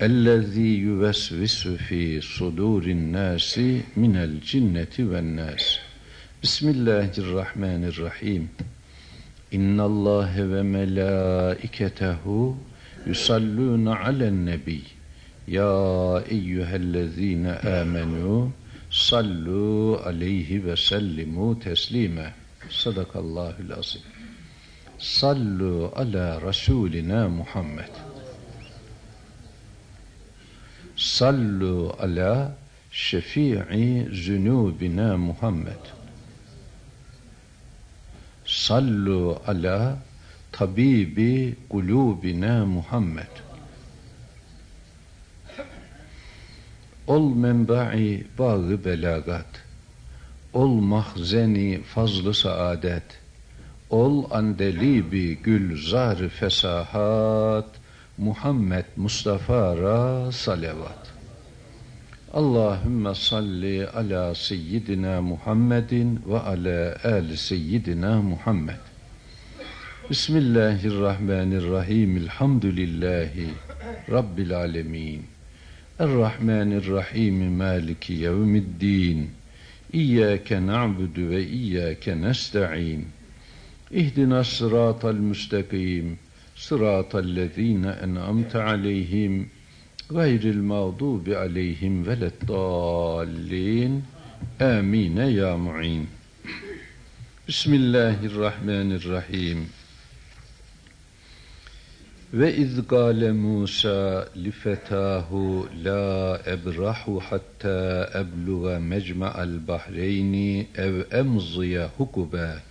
اَلَّذ۪ي يُوَسْوِسُ ف۪ي صُدُورِ النَّاسِ مِنَ الْجِنَّةِ وَالنَّاسِ Bismillahirrahmanirrahim. İnna Allah ve melaiketehu yusalluna alen nebi. Ya eyyühellezine amenu sallu aleyhi ve sellimu teslime. Sadakallahul azim. Sallu ala Resulina Muhammed. Sallu ala şefii zünubina Muhammed. Sallu ala tabibi kulubina Muhammed. Ol menba'i bağı belagat. Ol mahzeni fazlı saadet. Ol andelibi gülzar fesahat Muhammed Mustafa'ra salavat. Allahümme salli ala seyyidina Muhammedin ve ala ali seyyidina Muhammed. Bismillahirrahmanirrahim. Elhamdülillahi Rabbil alemin. Errahmanirrahim. Maliki yevmiddin. İyyâke na'budu ve iyyâke nesta'in. İhdina sıratal müstakim. Sıratallezine en'amte aleyhim gayril mağdubi aleyhim veleddallin. Amin ya mu'in. Bismillahirrahmanirrahim. Ve iz gâle Musa li fetahu la ebrahu hatta ebluğa mecma'al bahreyni ev emziye hukuba.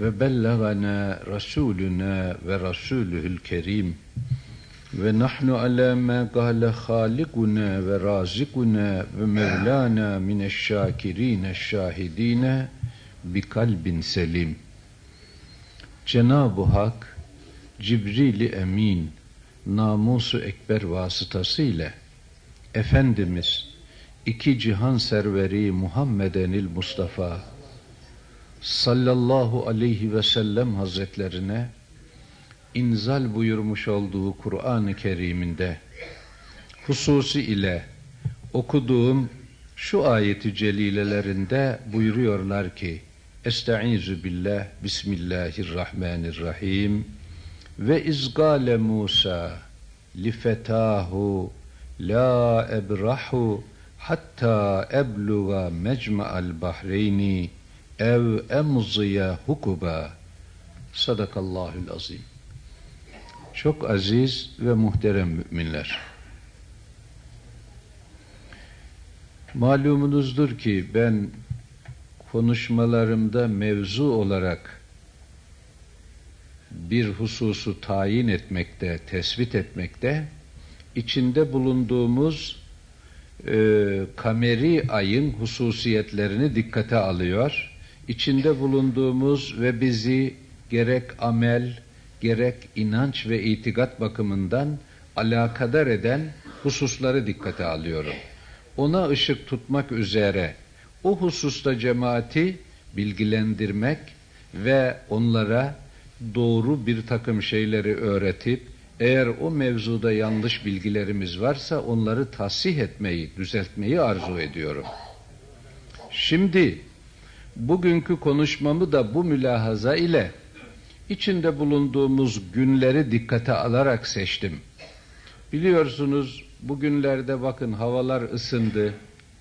Ve bellagana rasuluna ve rasuluhul kerim. Ve nahnu ala ma qala halikuna ve razikuna ve mevlana mineşşakirine şahidine bi kalbin selim. Cenab-ı Hak Cibril-i Emin namusu ekber vasıtasıyla Efendimiz iki cihan serveri Muhammedenil Mustafa sallallahu aleyhi ve sellem hazretlerine inzal buyurmuş olduğu Kur'an-ı Kerim'inde hususi ile okuduğum şu ayeti celilelerinde buyuruyorlar ki Estaizu billah Bismillahirrahmanirrahim ve izgale Musa li fetahu la ebrahu hatta ebluga mecma'al bahreyni ev emziye hukuba. Sadakallahül azim. Çok aziz ve muhterem müminler. Malumunuzdur ki ben konuşmalarımda mevzu olarak bir hususu tayin etmekte, tespit etmekte, içinde bulunduğumuz e, kameri ayın hususiyetlerini dikkate alıyor içinde bulunduğumuz ve bizi gerek amel, gerek inanç ve itikat bakımından alakadar eden hususları dikkate alıyorum. Ona ışık tutmak üzere o hususta cemaati bilgilendirmek ve onlara doğru bir takım şeyleri öğretip eğer o mevzuda yanlış bilgilerimiz varsa onları tasih etmeyi, düzeltmeyi arzu ediyorum. Şimdi Bugünkü konuşmamı da bu mülahaza ile içinde bulunduğumuz günleri dikkate alarak seçtim. Biliyorsunuz bugünlerde bakın havalar ısındı.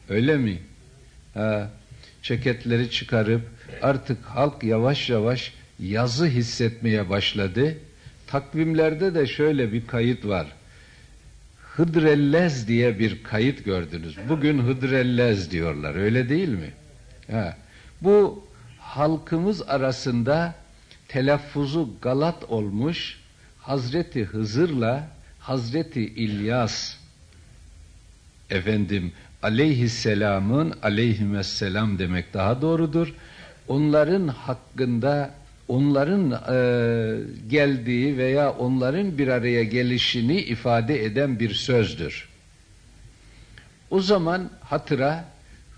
Öyle mi? Ha, ceketleri çıkarıp artık halk yavaş yavaş yazı hissetmeye başladı. Takvimlerde de şöyle bir kayıt var. Hıdrellez diye bir kayıt gördünüz. Bugün Hıdrellez diyorlar. Öyle değil mi? Ha. Bu halkımız arasında telaffuzu galat olmuş Hazreti Hızır'la Hazreti İlyas efendim aleyhisselamın aleyhisselam demek daha doğrudur. Onların hakkında onların e, geldiği veya onların bir araya gelişini ifade eden bir sözdür. O zaman hatıra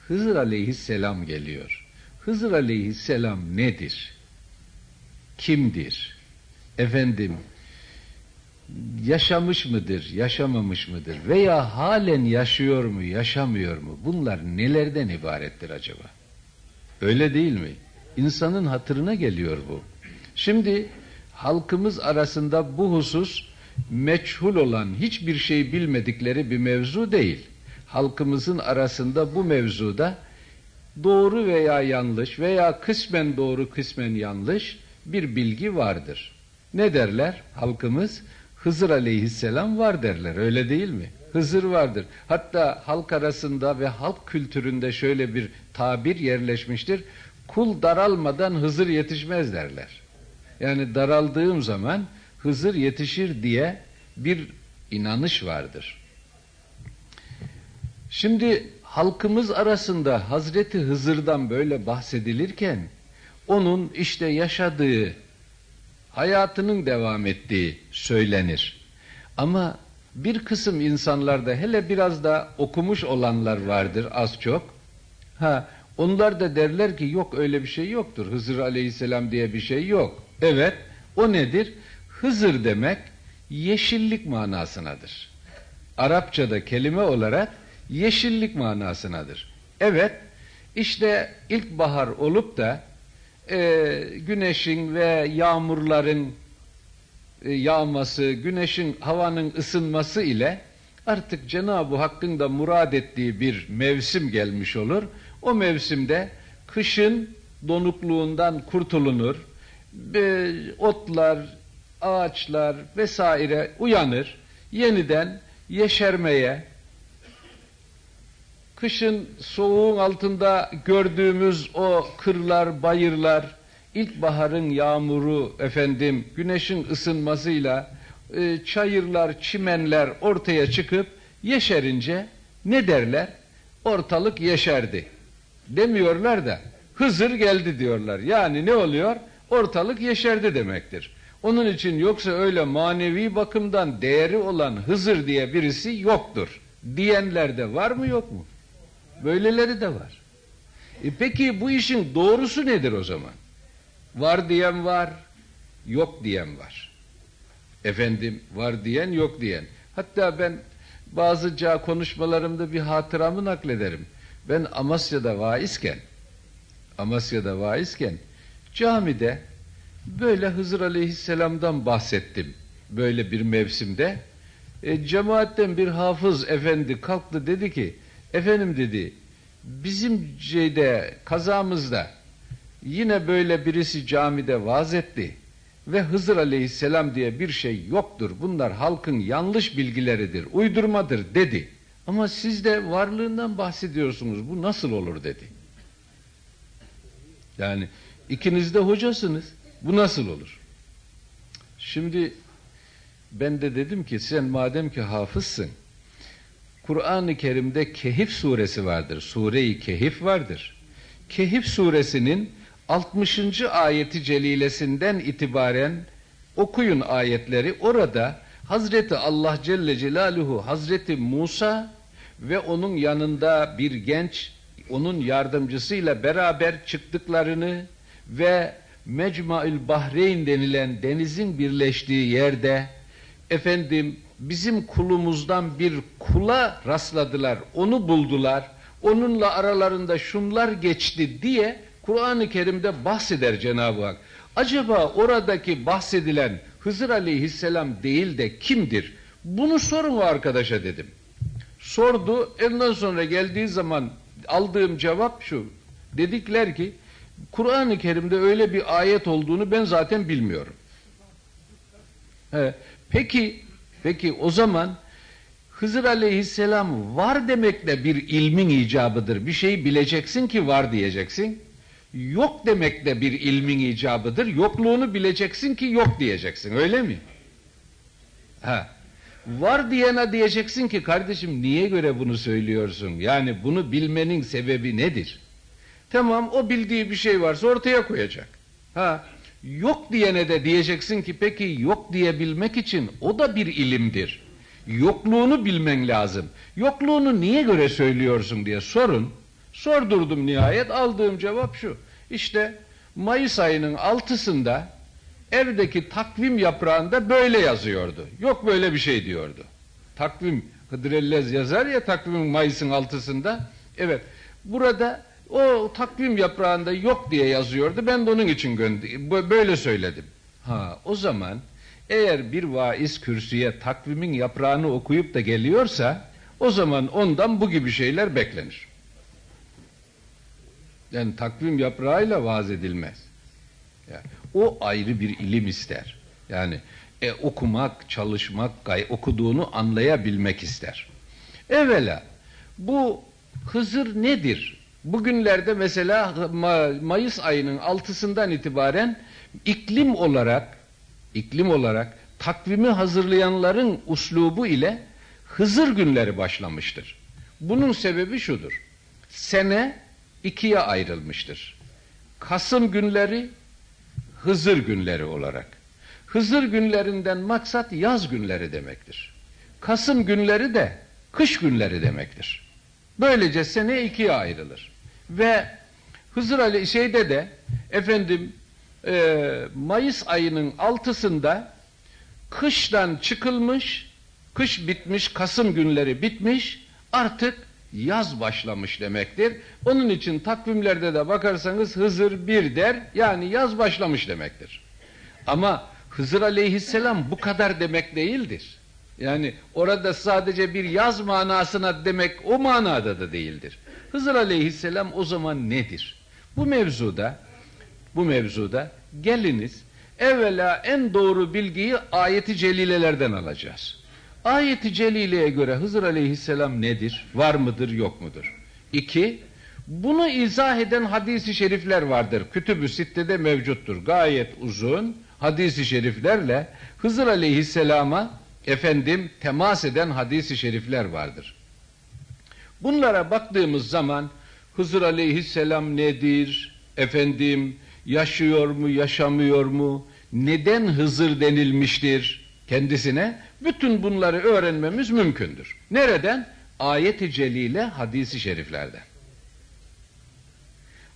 Hızır aleyhisselam geliyor. Hızır aleyhisselam nedir? Kimdir? Efendim, yaşamış mıdır, yaşamamış mıdır? Veya halen yaşıyor mu, yaşamıyor mu? Bunlar nelerden ibarettir acaba? Öyle değil mi? İnsanın hatırına geliyor bu. Şimdi halkımız arasında bu husus meçhul olan, hiçbir şey bilmedikleri bir mevzu değil. Halkımızın arasında bu mevzuda doğru veya yanlış veya kısmen doğru kısmen yanlış bir bilgi vardır. Ne derler halkımız? Hızır aleyhisselam var derler öyle değil mi? Hızır vardır. Hatta halk arasında ve halk kültüründe şöyle bir tabir yerleşmiştir. Kul daralmadan Hızır yetişmez derler. Yani daraldığım zaman Hızır yetişir diye bir inanış vardır. Şimdi halkımız arasında Hazreti Hızır'dan böyle bahsedilirken onun işte yaşadığı, hayatının devam ettiği söylenir. Ama bir kısım insanlarda hele biraz da okumuş olanlar vardır az çok. Ha, onlar da derler ki yok öyle bir şey yoktur. Hızır aleyhisselam diye bir şey yok. Evet, o nedir? Hızır demek yeşillik manasınadır. Arapçada kelime olarak yeşillik manasınadır. Evet, işte ilkbahar olup da e, güneşin ve yağmurların e, yağması, güneşin, havanın ısınması ile artık Cenab-ı Hakk'ın da murad ettiği bir mevsim gelmiş olur. O mevsimde kışın donukluğundan kurtulunur. E, otlar, ağaçlar vesaire uyanır. Yeniden yeşermeye, kışın soğuğun altında gördüğümüz o kırlar, bayırlar, ilkbaharın yağmuru efendim, güneşin ısınmasıyla e, çayırlar, çimenler ortaya çıkıp yeşerince ne derler? Ortalık yeşerdi. Demiyorlar da Hızır geldi diyorlar. Yani ne oluyor? Ortalık yeşerdi demektir. Onun için yoksa öyle manevi bakımdan değeri olan Hızır diye birisi yoktur. Diyenler de var mı yok mu? Böyleleri de var. E peki bu işin doğrusu nedir o zaman? Var diyen var, yok diyen var. Efendim var diyen yok diyen. Hatta ben bazıca konuşmalarımda bir hatıramı naklederim. Ben Amasya'da vaizken Amasya'da vaizken camide böyle Hızır Aleyhisselam'dan bahsettim. Böyle bir mevsimde. E, cemaatten bir hafız efendi kalktı dedi ki Efendim dedi, bizim şeyde, kazamızda yine böyle birisi camide vaaz etti ve Hızır aleyhisselam diye bir şey yoktur. Bunlar halkın yanlış bilgileridir, uydurmadır dedi. Ama siz de varlığından bahsediyorsunuz. Bu nasıl olur dedi. Yani ikiniz de hocasınız. Bu nasıl olur? Şimdi ben de dedim ki sen madem ki hafızsın Kur'an-ı Kerim'de Kehif suresi vardır. Sure-i Kehif vardır. Kehif suresinin 60. ayeti celilesinden itibaren okuyun ayetleri. Orada Hazreti Allah Celle Celaluhu Hazreti Musa ve onun yanında bir genç onun yardımcısıyla beraber çıktıklarını ve Mecmua'ül Bahreyn denilen denizin birleştiği yerde efendim bizim kulumuzdan bir kula rastladılar, onu buldular, onunla aralarında şunlar geçti diye Kur'an-ı Kerim'de bahseder Cenab-ı Hak. Acaba oradaki bahsedilen Hızır aleyhisselam değil de kimdir? Bunu sorun o arkadaşa dedim. Sordu. Ondan sonra geldiği zaman aldığım cevap şu. Dedikler ki Kur'an-ı Kerim'de öyle bir ayet olduğunu ben zaten bilmiyorum. He, peki, peki o zaman Hızır Aleyhisselam var demekle bir ilmin icabıdır. Bir şeyi bileceksin ki var diyeceksin. Yok demek de bir ilmin icabıdır. Yokluğunu bileceksin ki yok diyeceksin. Öyle mi? Ha. Var diyene diyeceksin ki kardeşim niye göre bunu söylüyorsun? Yani bunu bilmenin sebebi nedir? Tamam o bildiği bir şey varsa ortaya koyacak. Ha. Yok diyene de diyeceksin ki peki yok diyebilmek için o da bir ilimdir. Yokluğunu bilmen lazım. Yokluğunu niye göre söylüyorsun diye sorun. Sordurdum nihayet aldığım cevap şu. İşte Mayıs ayının altısında evdeki takvim yaprağında böyle yazıyordu. Yok böyle bir şey diyordu. Takvim Hıdrellez yazar ya takvim Mayıs'ın altısında. Evet burada o takvim yaprağında yok diye yazıyordu. Ben de onun için böyle söyledim. Ha o zaman eğer bir vaiz kürsüye takvimin yaprağını okuyup da geliyorsa o zaman ondan bu gibi şeyler beklenir. Yani takvim yaprağıyla vaaz edilmez. Yani, o ayrı bir ilim ister. Yani e, okumak, çalışmak, okuduğunu anlayabilmek ister. Evvela bu Hızır nedir? Bugünlerde mesela Mayıs ayının altısından itibaren iklim olarak iklim olarak takvimi hazırlayanların uslubu ile Hızır günleri başlamıştır. Bunun sebebi şudur. Sene ikiye ayrılmıştır. Kasım günleri, Hızır günleri olarak. Hızır günlerinden maksat yaz günleri demektir. Kasım günleri de kış günleri demektir. Böylece sene ikiye ayrılır. Ve Hızır Ali şeyde de efendim e, Mayıs ayının altısında kıştan çıkılmış, kış bitmiş, Kasım günleri bitmiş, artık yaz başlamış demektir. Onun için takvimlerde de bakarsanız Hızır bir der, yani yaz başlamış demektir. Ama Hızır aleyhisselam bu kadar demek değildir. Yani orada sadece bir yaz manasına demek o manada da değildir. Hızır aleyhisselam o zaman nedir? Bu mevzuda bu mevzuda geliniz evvela en doğru bilgiyi ayeti celilelerden alacağız. Ayeti celileye göre Hızır aleyhisselam nedir? Var mıdır yok mudur? İki, bunu izah eden hadisi şerifler vardır. Kütüb-ü Sitte'de mevcuttur. Gayet uzun hadisi şeriflerle Hızır aleyhisselama efendim temas eden hadisi şerifler vardır. Bunlara baktığımız zaman Hızır aleyhisselam nedir? Efendim yaşıyor mu, yaşamıyor mu? Neden Hızır denilmiştir kendisine? Bütün bunları öğrenmemiz mümkündür. Nereden? Ayet-i celile hadisi şeriflerden.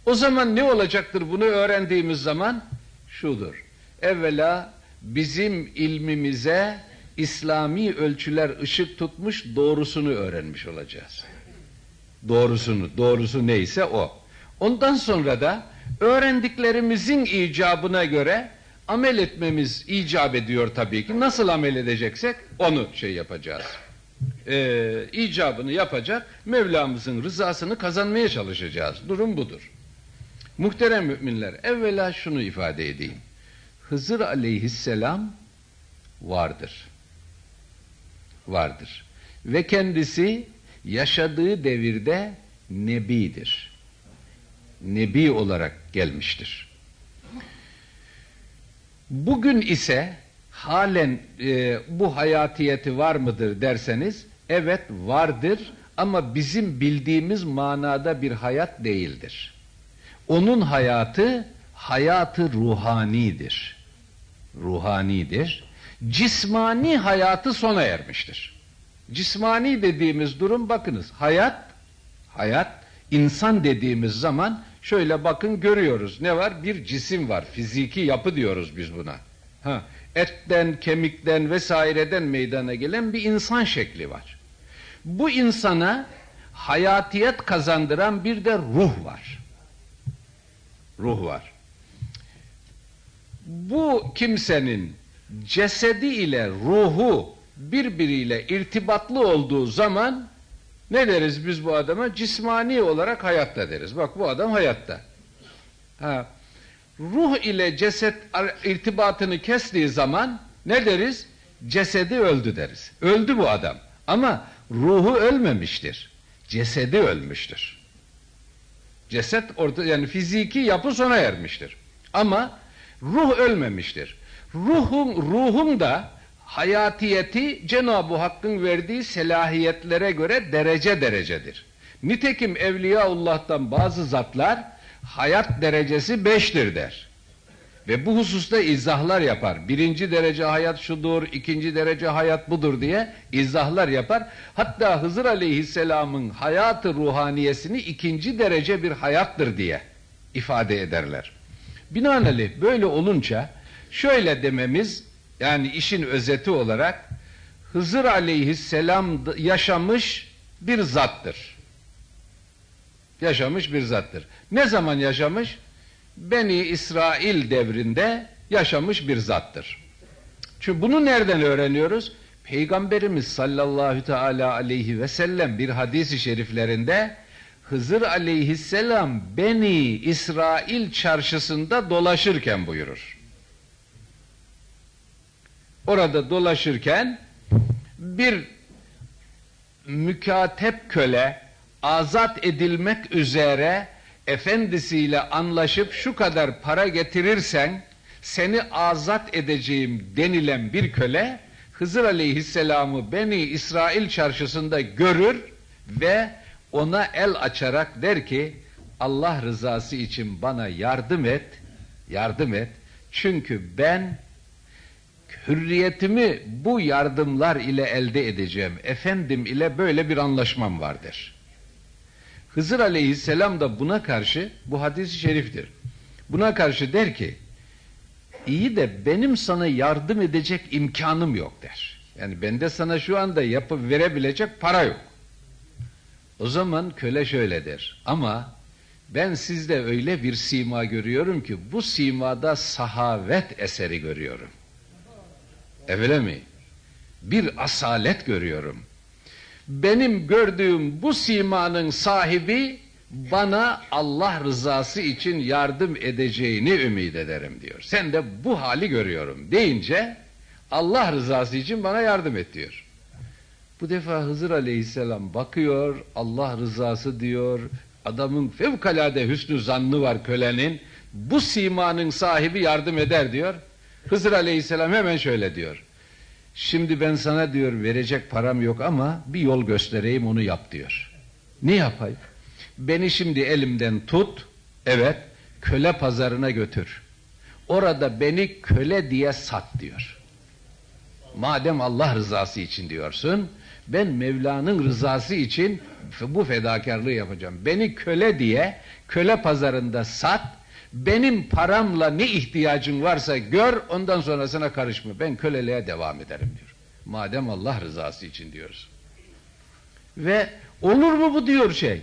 O zaman ne olacaktır bunu öğrendiğimiz zaman? Şudur. Evvela bizim ilmimize İslami ölçüler ışık tutmuş doğrusunu öğrenmiş olacağız. Doğrusunu, doğrusu neyse o. Ondan sonra da öğrendiklerimizin icabına göre amel etmemiz icap ediyor tabii ki. Nasıl amel edeceksek onu şey yapacağız. Ee, icabını yapacak, Mevlamızın rızasını kazanmaya çalışacağız. Durum budur. Muhterem müminler, evvela şunu ifade edeyim. Hızır aleyhisselam vardır. Vardır. Ve kendisi yaşadığı devirde nebidir. Nebi olarak gelmiştir. Bugün ise halen e, bu hayatiyeti var mıdır derseniz evet vardır ama bizim bildiğimiz manada bir hayat değildir. Onun hayatı hayatı ruhanidir. Ruhanidir. Cismani hayatı sona ermiştir. Cismani dediğimiz durum bakınız hayat hayat insan dediğimiz zaman şöyle bakın görüyoruz. Ne var? Bir cisim var. Fiziki yapı diyoruz biz buna. Ha, etten, kemikten vesaireden meydana gelen bir insan şekli var. Bu insana hayatiyet kazandıran bir de ruh var. Ruh var. Bu kimsenin cesedi ile ruhu birbiriyle irtibatlı olduğu zaman ne deriz biz bu adama? Cismani olarak hayatta deriz. Bak bu adam hayatta. Ha. Ruh ile ceset irtibatını kestiği zaman ne deriz? Cesedi öldü deriz. Öldü bu adam. Ama ruhu ölmemiştir. Cesedi ölmüştür. Ceset orada yani fiziki yapı sona ermiştir. Ama ruh ölmemiştir. Ruhun ruhun da hayatiyeti Cenab-ı Hakk'ın verdiği selahiyetlere göre derece derecedir. Nitekim Evliyaullah'tan bazı zatlar hayat derecesi beştir der. Ve bu hususta izahlar yapar. Birinci derece hayat şudur, ikinci derece hayat budur diye izahlar yapar. Hatta Hızır Aleyhisselam'ın hayatı ruhaniyesini ikinci derece bir hayattır diye ifade ederler. Binaenaleyh böyle olunca şöyle dememiz yani işin özeti olarak Hızır Aleyhisselam yaşamış bir zattır. Yaşamış bir zattır. Ne zaman yaşamış? Beni İsrail devrinde yaşamış bir zattır. Çünkü bunu nereden öğreniyoruz? Peygamberimiz sallallahu teala aleyhi ve sellem bir hadisi şeriflerinde Hızır aleyhisselam Beni İsrail çarşısında dolaşırken buyurur. Orada dolaşırken bir mükatep köle azat edilmek üzere efendisiyle anlaşıp şu kadar para getirirsen seni azat edeceğim denilen bir köle Hızır Aleyhisselam'ı Beni İsrail çarşısında görür ve ona el açarak der ki Allah rızası için bana yardım et, yardım et. Çünkü ben hürriyetimi bu yardımlar ile elde edeceğim. Efendim ile böyle bir anlaşmam vardır. Hızır aleyhisselam da buna karşı, bu hadisi şeriftir. Buna karşı der ki, iyi de benim sana yardım edecek imkanım yok der. Yani bende sana şu anda yapıp verebilecek para yok. O zaman köle şöyle der. Ama ben sizde öyle bir sima görüyorum ki bu simada sahavet eseri görüyorum. Öyle mi? Bir asalet görüyorum benim gördüğüm bu simanın sahibi bana Allah rızası için yardım edeceğini ümit ederim diyor. Sen de bu hali görüyorum deyince Allah rızası için bana yardım et diyor. Bu defa Hızır Aleyhisselam bakıyor, Allah rızası diyor, adamın fevkalade hüsnü zannı var kölenin, bu simanın sahibi yardım eder diyor. Hızır Aleyhisselam hemen şöyle diyor. Şimdi ben sana diyor verecek param yok ama bir yol göstereyim onu yap diyor. Ne yapayım? Beni şimdi elimden tut, evet, köle pazarına götür. Orada beni köle diye sat diyor. Madem Allah rızası için diyorsun, ben Mevla'nın rızası için bu fedakarlığı yapacağım. Beni köle diye köle pazarında sat, benim paramla ne ihtiyacın varsa gör ondan sonrasına karışma. Ben köleliğe devam ederim diyor. Madem Allah rızası için diyoruz. Ve olur mu bu diyor şey?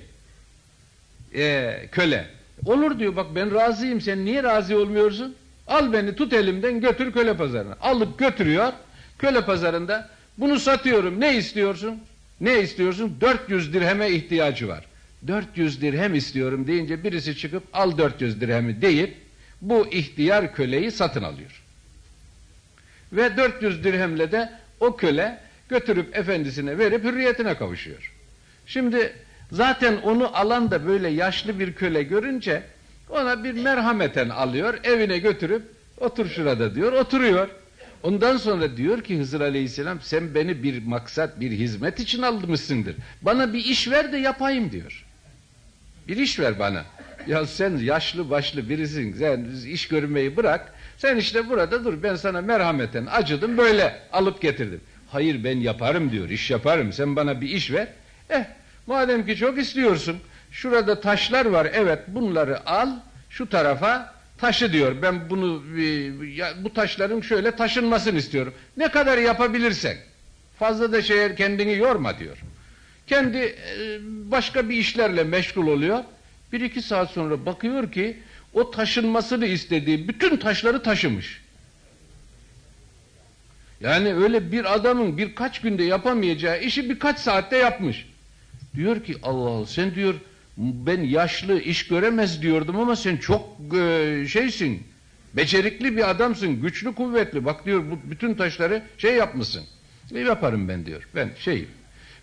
Ee, köle. Olur diyor bak ben razıyım sen niye razı olmuyorsun? Al beni tut elimden götür köle pazarına. Alıp götürüyor köle pazarında bunu satıyorum ne istiyorsun? Ne istiyorsun? 400 dirheme ihtiyacı var. 400 dirhem istiyorum deyince birisi çıkıp al 400 dirhemi deyip bu ihtiyar köleyi satın alıyor. Ve 400 dirhemle de o köle götürüp efendisine verip hürriyetine kavuşuyor. Şimdi zaten onu alan da böyle yaşlı bir köle görünce ona bir merhameten alıyor, evine götürüp otur şurada diyor, oturuyor. Ondan sonra diyor ki Hızır Aleyhisselam sen beni bir maksat, bir hizmet için almışsındır. Bana bir iş ver de yapayım diyor. Bir iş ver bana. Ya sen yaşlı başlı birisin. Sen iş görmeyi bırak. Sen işte burada dur. Ben sana merhameten acıdım böyle alıp getirdim. Hayır ben yaparım diyor. İş yaparım. Sen bana bir iş ver. Eh madem ki çok istiyorsun. Şurada taşlar var. Evet bunları al. Şu tarafa taşı diyor. Ben bunu bu taşların şöyle taşınmasını istiyorum. Ne kadar yapabilirsen. Fazla da şey kendini yorma diyor. Kendi e, başka bir işlerle meşgul oluyor. Bir iki saat sonra bakıyor ki o taşınmasını istediği bütün taşları taşımış. Yani öyle bir adamın birkaç günde yapamayacağı işi birkaç saatte yapmış. Diyor ki Allah Allah sen diyor ben yaşlı iş göremez diyordum ama sen çok e, şeysin. Becerikli bir adamsın, güçlü kuvvetli. Bak diyor bu bütün taşları şey yapmışsın. Ne yaparım ben diyor. Ben şeyim.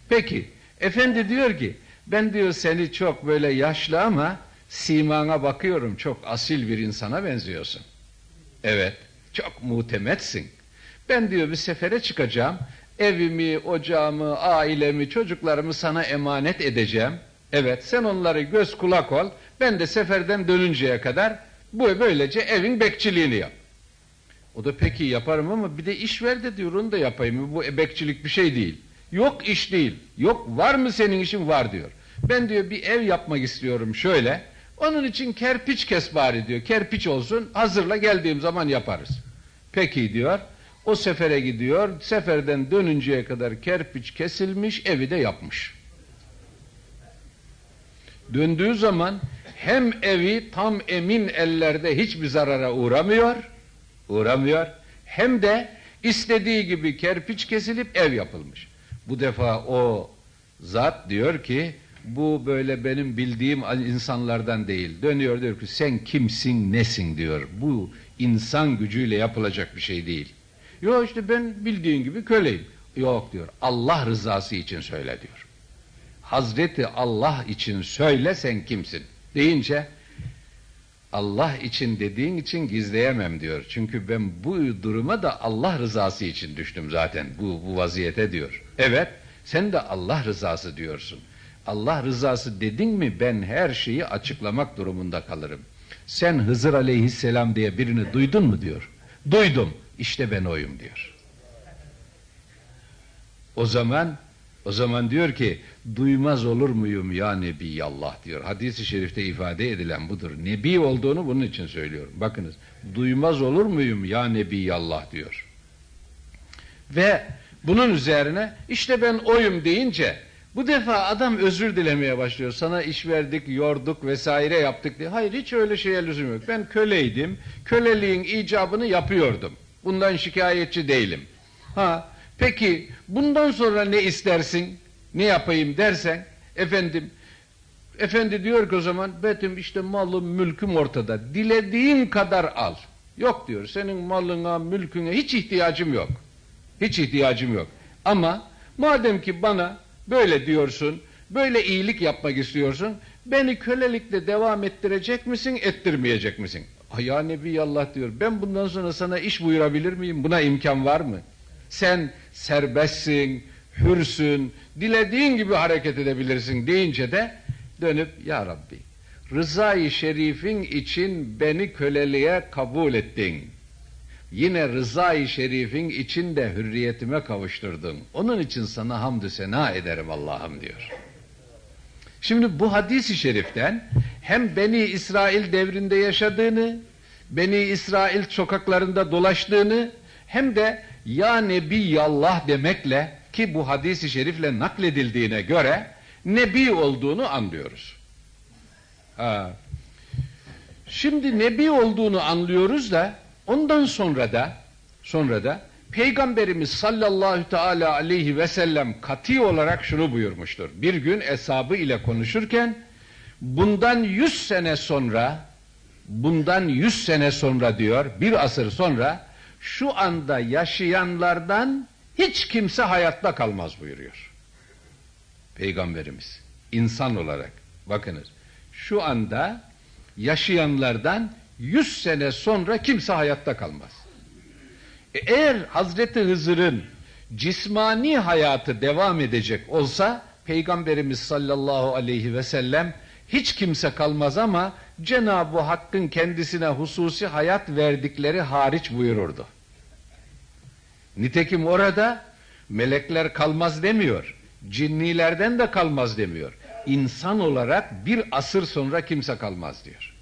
Peki efendi diyor ki ben diyor seni çok böyle yaşlı ama simana bakıyorum çok asil bir insana benziyorsun. Evet çok muhtemetsin. Ben diyor bir sefere çıkacağım. Evimi, ocağımı, ailemi, çocuklarımı sana emanet edeceğim. Evet sen onları göz kulak ol. Ben de seferden dönünceye kadar bu böylece evin bekçiliğini yap. O da peki yaparım ama bir de iş ver de diyor onu da yapayım. Bu bekçilik bir şey değil. Yok iş değil. Yok var mı senin işin var diyor. Ben diyor bir ev yapmak istiyorum şöyle. Onun için kerpiç kes bari diyor. Kerpiç olsun hazırla geldiğim zaman yaparız. Peki diyor. O sefere gidiyor. Seferden dönünceye kadar kerpiç kesilmiş evi de yapmış. Döndüğü zaman hem evi tam emin ellerde hiçbir zarara uğramıyor, uğramıyor. Hem de istediği gibi kerpiç kesilip ev yapılmış. Bu defa o zat diyor ki bu böyle benim bildiğim insanlardan değil. Dönüyor diyor ki sen kimsin nesin diyor. Bu insan gücüyle yapılacak bir şey değil. Yok işte ben bildiğin gibi köleyim. Yok diyor Allah rızası için söyle diyor. Hazreti Allah için söyle sen kimsin deyince Allah için dediğin için gizleyemem diyor. Çünkü ben bu duruma da Allah rızası için düştüm zaten bu, bu vaziyete diyor. Evet sen de Allah rızası diyorsun. Allah rızası dedin mi ben her şeyi açıklamak durumunda kalırım. Sen Hızır aleyhisselam diye birini duydun mu diyor. Duydum işte ben oyum diyor. O zaman o zaman diyor ki duymaz olur muyum ya Nebi Allah diyor. Hadis-i şerifte ifade edilen budur. Nebi olduğunu bunun için söylüyorum. Bakınız duymaz olur muyum ya Nebi Allah diyor. Ve bunun üzerine işte ben oyum deyince bu defa adam özür dilemeye başlıyor. Sana iş verdik, yorduk vesaire yaptık diye. Hayır hiç öyle şeye lüzum yok. Ben köleydim. Köleliğin icabını yapıyordum. Bundan şikayetçi değilim. Ha Peki bundan sonra ne istersin? Ne yapayım dersen efendim efendi diyor ki o zaman betim işte malım mülküm ortada. Dilediğin kadar al. Yok diyor senin malına mülküne hiç ihtiyacım yok. Hiç ihtiyacım yok. Ama madem ki bana böyle diyorsun, böyle iyilik yapmak istiyorsun, beni kölelikle devam ettirecek misin, ettirmeyecek misin? Ya Nebi Allah diyor, ben bundan sonra sana iş buyurabilir miyim? Buna imkan var mı? Sen serbestsin, hürsün, dilediğin gibi hareket edebilirsin deyince de dönüp ya Rabbi rızayı şerifin için beni köleliğe kabul ettin. Yine rızayı şerifin için de hürriyetime kavuşturdun. Onun için sana hamdü sena ederim Allah'ım diyor. Şimdi bu hadisi şeriften hem Beni İsrail devrinde yaşadığını, Beni İsrail sokaklarında dolaştığını hem de ya Nebiyallah demekle ki bu hadisi şerifle nakledildiğine göre Nebi olduğunu anlıyoruz. Ha. Şimdi Nebi olduğunu anlıyoruz da ondan sonra da sonra da Peygamberimiz sallallahu teala aleyhi ve sellem kati olarak şunu buyurmuştur. Bir gün eshabı ile konuşurken bundan yüz sene sonra bundan yüz sene sonra diyor bir asır sonra şu anda yaşayanlardan hiç kimse hayatta kalmaz buyuruyor. Peygamberimiz insan olarak bakınız şu anda yaşayanlardan yüz sene sonra kimse hayatta kalmaz. E, eğer Hazreti Hızır'ın cismani hayatı devam edecek olsa Peygamberimiz sallallahu aleyhi ve sellem hiç kimse kalmaz ama Cenab-ı Hakk'ın kendisine hususi hayat verdikleri hariç buyururdu. Nitekim orada melekler kalmaz demiyor. Cinnilerden de kalmaz demiyor. İnsan olarak bir asır sonra kimse kalmaz diyor.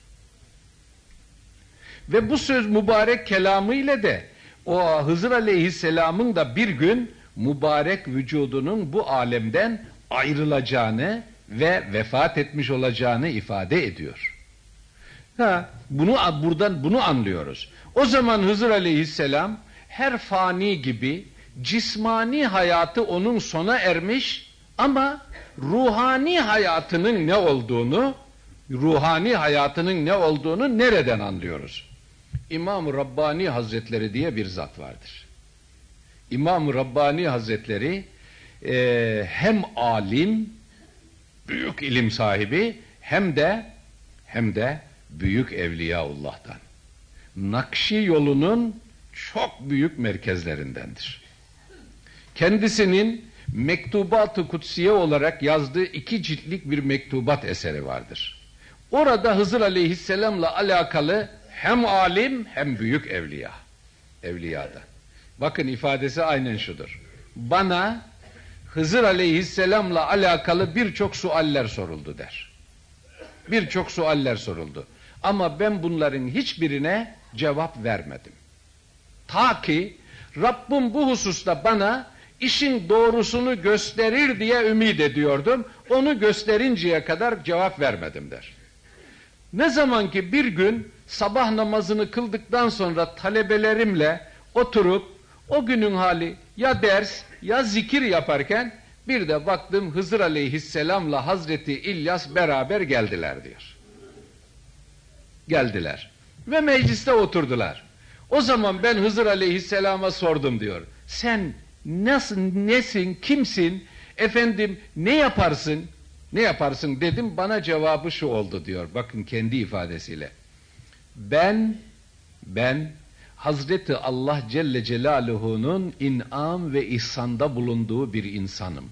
Ve bu söz mübarek kelamı ile de o Hızır Aleyhisselam'ın da bir gün mübarek vücudunun bu alemden ayrılacağını ve vefat etmiş olacağını ifade ediyor. Ha, bunu buradan bunu anlıyoruz. O zaman Hızır Aleyhisselam her fani gibi cismani hayatı onun sona ermiş ama ruhani hayatının ne olduğunu, ruhani hayatının ne olduğunu nereden anlıyoruz? İmam-ı Rabbani Hazretleri diye bir zat vardır. İmam-ı Rabbani Hazretleri e, hem alim, büyük ilim sahibi hem de hem de büyük Evliyaullah'tan. Nakşi yolunun çok büyük merkezlerindendir. Kendisinin Mektubat-ı Kutsiye olarak yazdığı iki ciltlik bir mektubat eseri vardır. Orada Hızır Aleyhisselam'la alakalı hem alim hem büyük evliya. Evliyada. Bakın ifadesi aynen şudur. Bana Hızır Aleyhisselam'la alakalı birçok sualler soruldu der. Birçok sualler soruldu. Ama ben bunların hiçbirine cevap vermedim. Ta ki Rabbim bu hususta bana işin doğrusunu gösterir diye ümit ediyordum. Onu gösterinceye kadar cevap vermedim der. Ne zaman ki bir gün sabah namazını kıldıktan sonra talebelerimle oturup o günün hali ya ders ya zikir yaparken bir de baktım Hızır aleyhisselamla Hazreti İlyas beraber geldiler diyor. Geldiler. Ve mecliste oturdular. O zaman ben Hızır aleyhisselama sordum diyor. Sen nasıl, nesin, kimsin, efendim ne yaparsın, ne yaparsın dedim bana cevabı şu oldu diyor. Bakın kendi ifadesiyle. Ben, ben Hazreti Allah Celle Celaluhu'nun inam ve ihsanda bulunduğu bir insanım.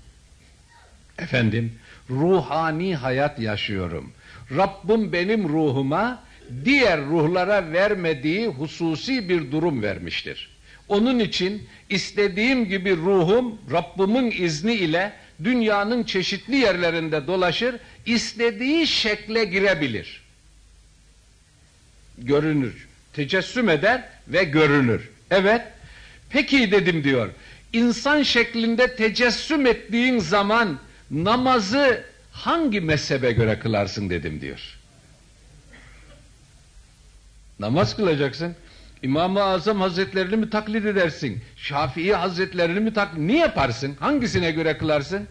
Efendim, ruhani hayat yaşıyorum. Rabbim benim ruhuma diğer ruhlara vermediği hususi bir durum vermiştir. Onun için istediğim gibi ruhum Rabbimin izni ile dünyanın çeşitli yerlerinde dolaşır, istediği şekle girebilir. Görünür. Tecessüm eder ve görünür. Evet. Peki dedim diyor. İnsan şeklinde tecessüm ettiğin zaman namazı hangi mezhebe göre kılarsın dedim diyor. Namaz kılacaksın. İmam-ı Azam Hazretlerini mi taklit edersin? Şafii Hazretlerini mi taklit Ne yaparsın? Hangisine göre kılarsın?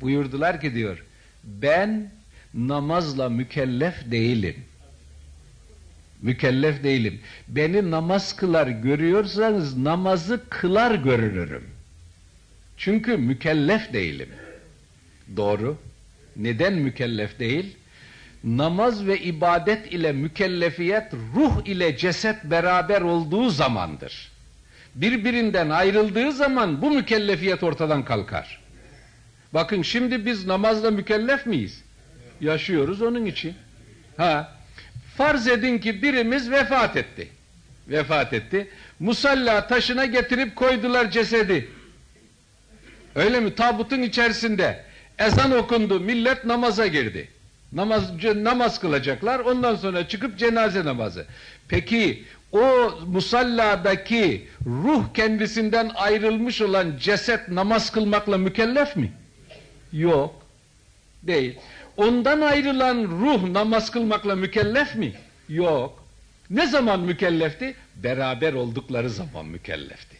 Buyurdular ki diyor, ben namazla mükellef değilim. Mükellef değilim. Beni namaz kılar görüyorsanız namazı kılar görünürüm. Çünkü mükellef değilim. Doğru. Neden mükellef değil? namaz ve ibadet ile mükellefiyet ruh ile ceset beraber olduğu zamandır. Birbirinden ayrıldığı zaman bu mükellefiyet ortadan kalkar. Bakın şimdi biz namazla mükellef miyiz? Yaşıyoruz onun için. Ha, farz edin ki birimiz vefat etti. Vefat etti. Musalla taşına getirip koydular cesedi. Öyle mi? Tabutun içerisinde. Ezan okundu, millet namaza girdi. Namaz, namaz kılacaklar. Ondan sonra çıkıp cenaze namazı. Peki o musalladaki ruh kendisinden ayrılmış olan ceset namaz kılmakla mükellef mi? Yok. Değil. Ondan ayrılan ruh namaz kılmakla mükellef mi? Yok. Ne zaman mükellefti? Beraber oldukları zaman mükellefti.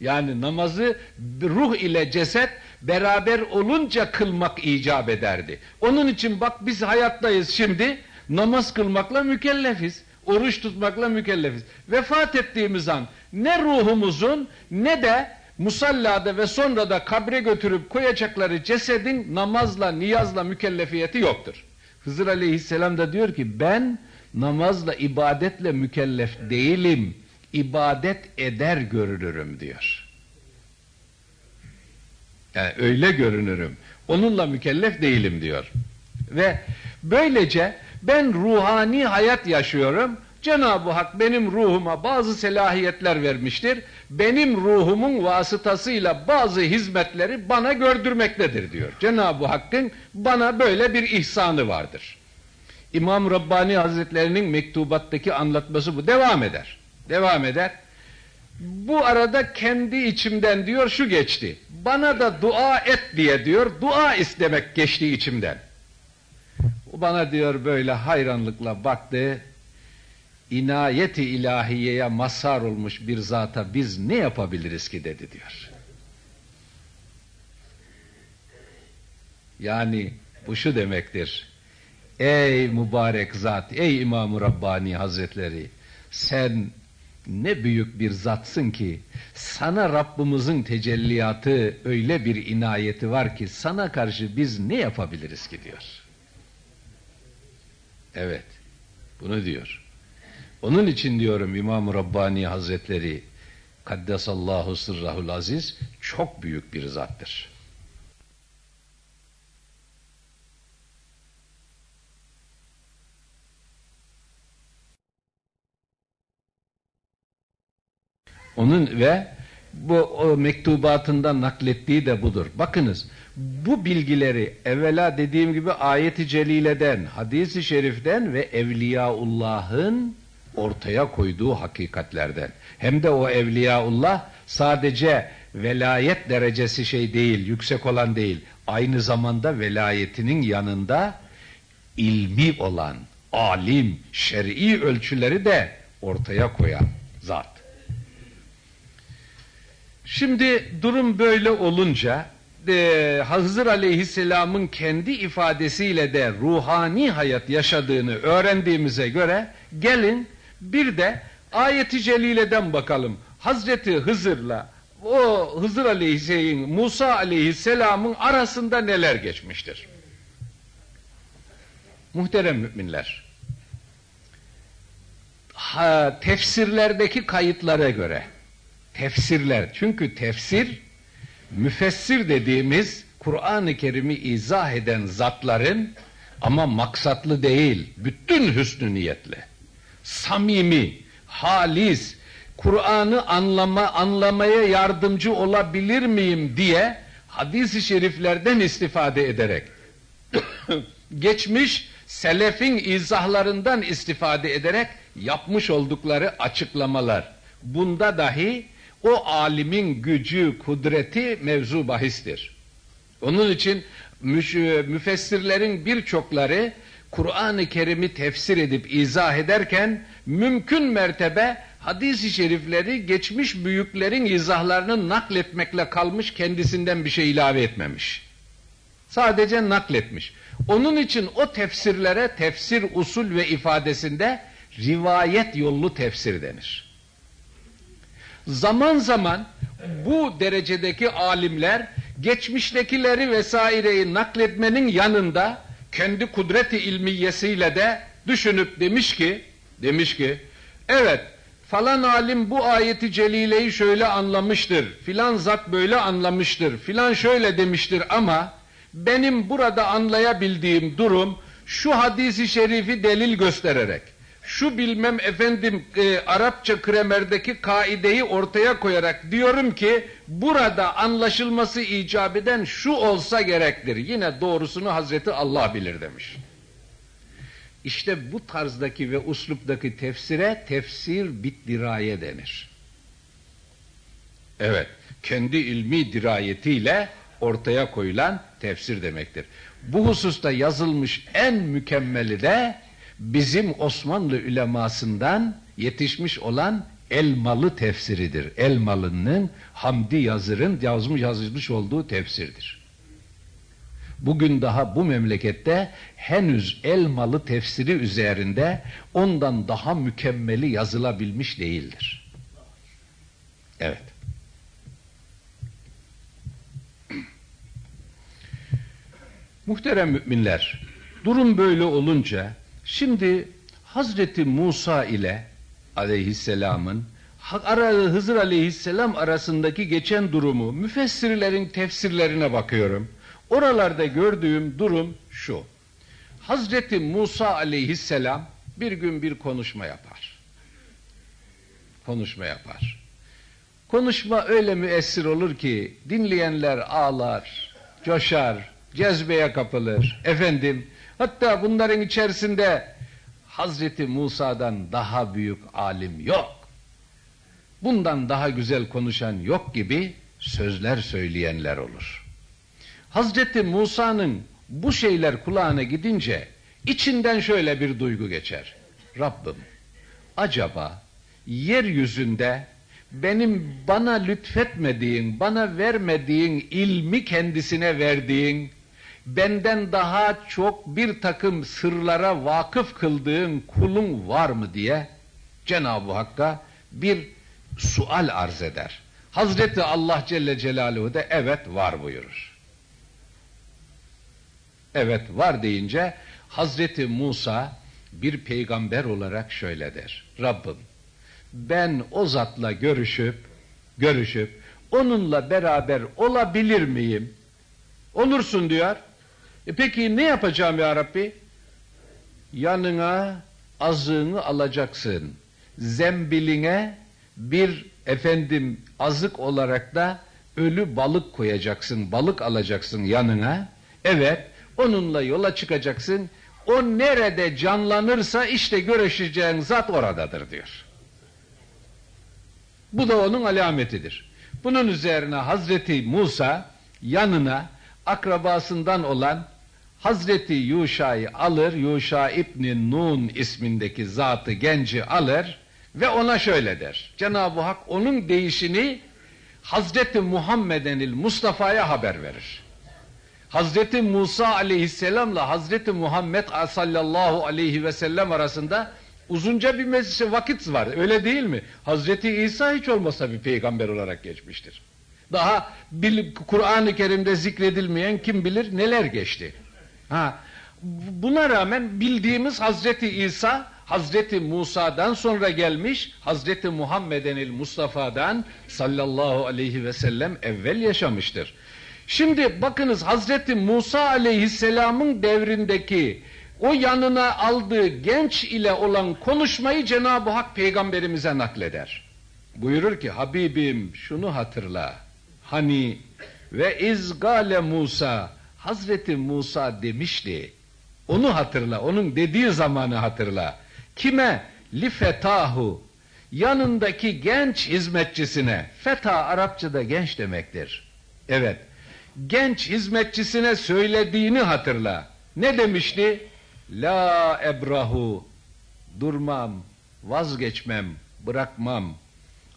Yani namazı ruh ile ceset beraber olunca kılmak icap ederdi. Onun için bak biz hayattayız şimdi namaz kılmakla mükellefiz. Oruç tutmakla mükellefiz. Vefat ettiğimiz an ne ruhumuzun ne de musallada ve sonra da kabre götürüp koyacakları cesedin namazla, niyazla mükellefiyeti yoktur. Hızır aleyhisselam da diyor ki ben namazla, ibadetle mükellef değilim. İbadet eder görünürüm diyor. Yani öyle görünürüm. Onunla mükellef değilim diyor. Ve böylece ben ruhani hayat yaşıyorum. Cenab-ı Hak benim ruhuma bazı selahiyetler vermiştir. Benim ruhumun vasıtasıyla bazı hizmetleri bana gördürmektedir diyor. Cenab-ı Hakk'ın bana böyle bir ihsanı vardır. İmam Rabbani Hazretlerinin mektubattaki anlatması bu. Devam eder. Devam eder. Bu arada kendi içimden diyor şu geçti. Bana da dua et diye diyor. Dua istemek geçti içimden. O bana diyor böyle hayranlıkla baktı. İnayeti ilahiyeye mazhar olmuş bir zata biz ne yapabiliriz ki dedi diyor. Yani bu şu demektir. Ey mübarek zat, ey İmam-ı Rabbani Hazretleri, sen ne büyük bir zatsın ki, sana Rabbimizin tecelliyatı öyle bir inayeti var ki, sana karşı biz ne yapabiliriz ki diyor. Evet, bunu diyor. Onun için diyorum İmam-ı Rabbani Hazretleri, Kaddesallahu sırrahul aziz, çok büyük bir zattır. Onun ve bu o mektubatından naklettiği de budur. Bakınız bu bilgileri evvela dediğim gibi ayeti celileden, hadisi şeriften ve Evliyaullah'ın ortaya koyduğu hakikatlerden. Hem de o Evliyaullah sadece velayet derecesi şey değil, yüksek olan değil. Aynı zamanda velayetinin yanında ilmi olan, alim, şer'i ölçüleri de ortaya koyan zat. Şimdi durum böyle olunca e, Hazır Aleyhisselam'ın kendi ifadesiyle de ruhani hayat yaşadığını öğrendiğimize göre gelin bir de ayeti celileden bakalım. Hazreti Hızır'la o Hızır Aleyhisselam, Musa Aleyhisselam'ın arasında neler geçmiştir? Muhterem müminler, ha, tefsirlerdeki kayıtlara göre tefsirler. Çünkü tefsir müfessir dediğimiz Kur'an-ı Kerim'i izah eden zatların ama maksatlı değil, bütün hüsnü niyetle, samimi, halis, Kur'an'ı anlama, anlamaya yardımcı olabilir miyim diye hadis-i şeriflerden istifade ederek geçmiş selefin izahlarından istifade ederek yapmış oldukları açıklamalar. Bunda dahi o alimin gücü, kudreti mevzu bahistir. Onun için müfessirlerin birçokları Kur'an-ı Kerim'i tefsir edip izah ederken mümkün mertebe hadis-i şerifleri geçmiş büyüklerin izahlarını nakletmekle kalmış kendisinden bir şey ilave etmemiş. Sadece nakletmiş. Onun için o tefsirlere tefsir usul ve ifadesinde rivayet yollu tefsir denir zaman zaman bu derecedeki alimler geçmiştekileri vesaireyi nakletmenin yanında kendi kudreti ilmiyesiyle de düşünüp demiş ki demiş ki evet falan alim bu ayeti celileyi şöyle anlamıştır filan zat böyle anlamıştır filan şöyle demiştir ama benim burada anlayabildiğim durum şu hadisi şerifi delil göstererek şu bilmem efendim e, Arapça kremerdeki kaideyi ortaya koyarak diyorum ki burada anlaşılması icap eden şu olsa gerektir. Yine doğrusunu Hazreti Allah bilir demiş. İşte bu tarzdaki ve usluptaki tefsire tefsir bit diraye denir. Evet, kendi ilmi dirayetiyle ortaya koyulan tefsir demektir. Bu hususta yazılmış en mükemmeli de bizim Osmanlı ülemasından yetişmiş olan Elmalı tefsiridir. Elmalı'nın Hamdi Yazır'ın yazmış yazılmış olduğu tefsirdir. Bugün daha bu memlekette henüz Elmalı tefsiri üzerinde ondan daha mükemmeli yazılabilmiş değildir. Evet. Muhterem müminler, durum böyle olunca Şimdi Hazreti Musa ile aleyhisselamın Hızır aleyhisselam arasındaki geçen durumu müfessirlerin tefsirlerine bakıyorum. Oralarda gördüğüm durum şu. Hazreti Musa aleyhisselam bir gün bir konuşma yapar. Konuşma yapar. Konuşma öyle müessir olur ki dinleyenler ağlar, coşar, cezbeye kapılır. Efendim Hatta bunların içerisinde Hazreti Musa'dan daha büyük alim yok. Bundan daha güzel konuşan yok gibi sözler söyleyenler olur. Hazreti Musa'nın bu şeyler kulağına gidince içinden şöyle bir duygu geçer. Rabbim acaba yeryüzünde benim bana lütfetmediğin, bana vermediğin ilmi kendisine verdiğin, benden daha çok bir takım sırlara vakıf kıldığın kulun var mı diye Cenab-ı Hakk'a bir sual arz eder. Hazreti Allah Celle Celaluhu da evet var buyurur. Evet var deyince Hazreti Musa bir peygamber olarak şöyle der. Rabbim ben o zatla görüşüp görüşüp onunla beraber olabilir miyim? Olursun diyor. E peki ne yapacağım ya Rabbi? Yanına azığını alacaksın. Zembiline bir efendim azık olarak da ölü balık koyacaksın. Balık alacaksın yanına. Evet onunla yola çıkacaksın. O nerede canlanırsa işte görüşeceğin zat oradadır diyor. Bu da onun alametidir. Bunun üzerine Hazreti Musa yanına akrabasından olan Hazreti Yuşa'yı alır, Yuşa İbni Nun ismindeki zatı genci alır ve ona şöyle der. Cenab-ı Hak onun değişini Hazreti Muhammedenil Mustafa'ya haber verir. Hazreti Musa aleyhisselamla Hazreti Muhammed sallallahu aleyhi ve sellem arasında uzunca bir meclisi vakit var. Öyle değil mi? Hazreti İsa hiç olmasa bir peygamber olarak geçmiştir. Daha Kur'an-ı Kerim'de zikredilmeyen kim bilir neler geçti. Ha, buna rağmen bildiğimiz Hazreti İsa Hazreti Musa'dan sonra gelmiş Hazreti Muhammedenil Mustafa'dan sallallahu aleyhi ve sellem evvel yaşamıştır. Şimdi bakınız Hazreti Musa aleyhisselamın devrindeki o yanına aldığı genç ile olan konuşmayı Cenab-ı Hak peygamberimize nakleder. Buyurur ki Habibim şunu hatırla. Hani ve izgale Musa Hazreti Musa demişti. Onu hatırla, onun dediği zamanı hatırla. Kime? Li fetahu. Yanındaki genç hizmetçisine. Feta Arapçada genç demektir. Evet. Genç hizmetçisine söylediğini hatırla. Ne demişti? La ebrahu. Durmam, vazgeçmem, bırakmam.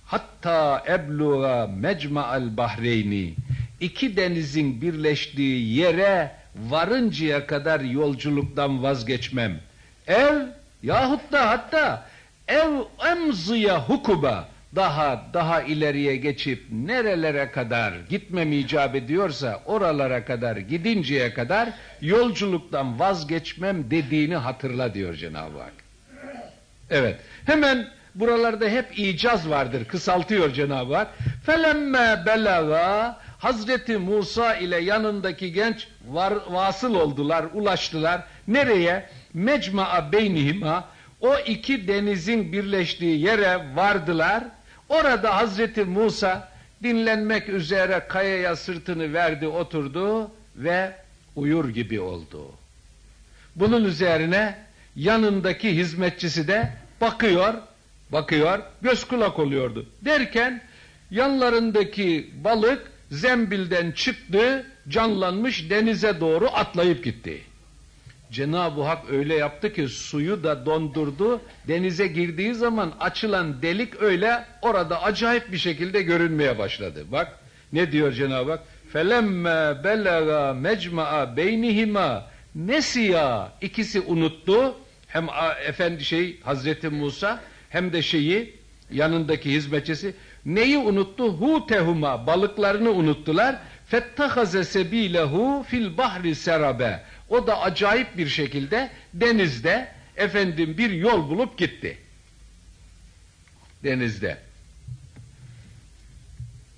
Hatta ebluğa mecma'al bahreyni. İki denizin birleştiği yere varıncaya kadar yolculuktan vazgeçmem. Ev yahut da hatta ev emziye hukuba daha daha ileriye geçip nerelere kadar gitmem icap ediyorsa oralara kadar gidinceye kadar yolculuktan vazgeçmem dediğini hatırla diyor Cenab-ı Hak. Evet hemen buralarda hep icaz vardır kısaltıyor Cenab-ı Hak. Felemme belaga Hazreti Musa ile yanındaki genç var, vasıl oldular, ulaştılar. Nereye? Mecma'a beynihima o iki denizin birleştiği yere vardılar. Orada Hazreti Musa dinlenmek üzere kayaya sırtını verdi, oturdu ve uyur gibi oldu. Bunun üzerine yanındaki hizmetçisi de bakıyor, bakıyor, göz kulak oluyordu. Derken yanlarındaki balık zembilden çıktı, canlanmış denize doğru atlayıp gitti. Cenab-ı Hak öyle yaptı ki suyu da dondurdu. Denize girdiği zaman açılan delik öyle orada acayip bir şekilde görünmeye başladı. Bak ne diyor Cenab-ı Hak? Felemme belaga mecma'a beynihima nesiya ikisi unuttu. Hem efendi şey Hazreti Musa hem de şeyi yanındaki hizmetçisi neyi unuttu? Hu tehuma balıklarını unuttular. Fettahaze sebilehu fil bahri serabe o da acayip bir şekilde denizde efendim bir yol bulup gitti. Denizde.